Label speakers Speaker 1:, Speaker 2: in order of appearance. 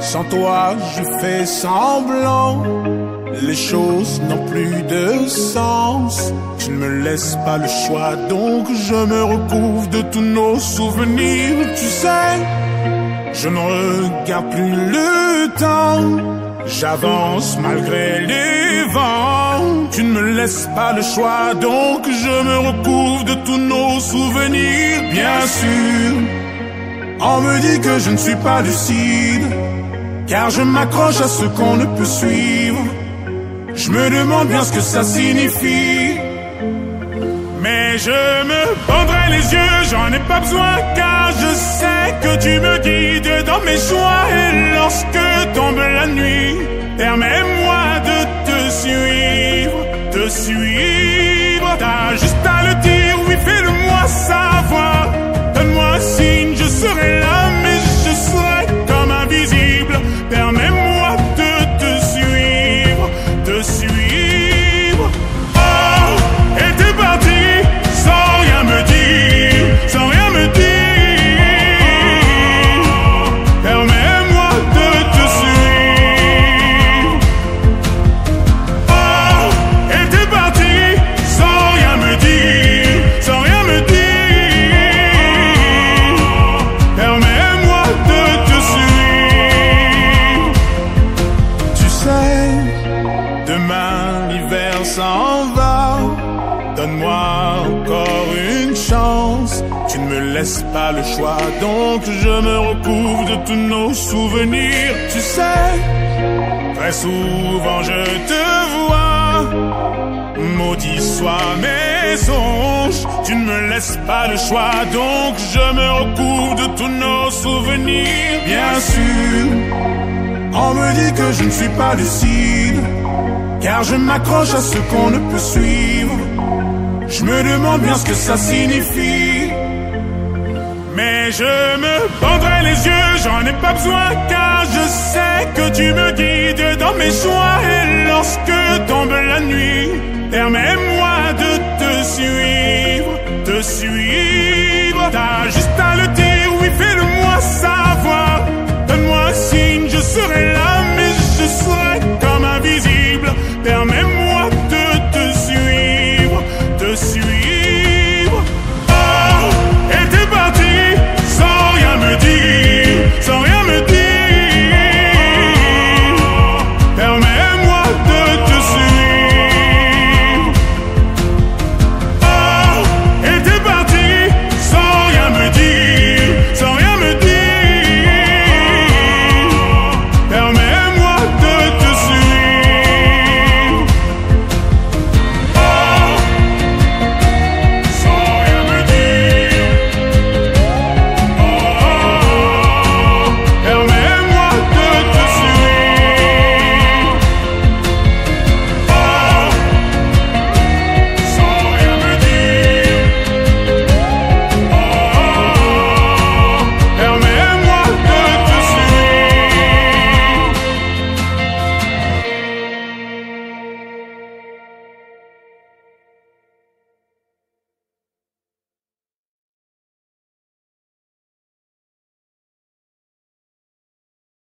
Speaker 1: Sans toi, je fais semblant. Les choses n'ont plus de sens. Tu ne me laisses pas le choix, donc je me recouvre de tous nos souvenirs. Tu sais, je ne regarde plus le temps. J'avance malgré les vents. Tu ne me laisses pas le choix, donc je me recouvre de tous nos souvenirs. Bien sûr, on me dit que je ne suis pas lucide, car je m'accroche à ce qu'on ne peut suivre. Je me demande bien ce que ça signifie. Mais je me bandrai les yeux, j'en ai pas besoin car je sais que tu me guides dans mes choix et Encore une chance. Tu ne me laisses pas le choix, donc je me recouvre de tous nos souvenirs. Tu sais, très souvent je te vois. Maudit soient mes songes, tu ne me laisses pas le choix, donc je me recouvre de tous nos souvenirs. Bien sûr, on me dit que je ne suis pas lucide, car je m'accroche à ce qu'on ne peut suivre. Je me demande bien ce que ça signifie. Mais je me bandrai les yeux, j'en ai pas besoin, car je sais que tu me guides dans mes choix. Et lorsque tombe la nuit, permets-moi de te suivre, te suivre. T'as juste